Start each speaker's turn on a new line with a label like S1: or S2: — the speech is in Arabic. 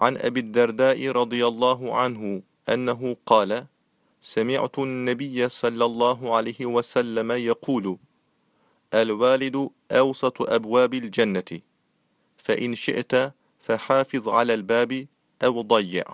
S1: عن أبي الدرداء رضي الله عنه أنه قال سمعت النبي صلى الله عليه وسلم يقول الوالد أوسط أبواب الجنة فإن شئت فحافظ على الباب أو ضيع.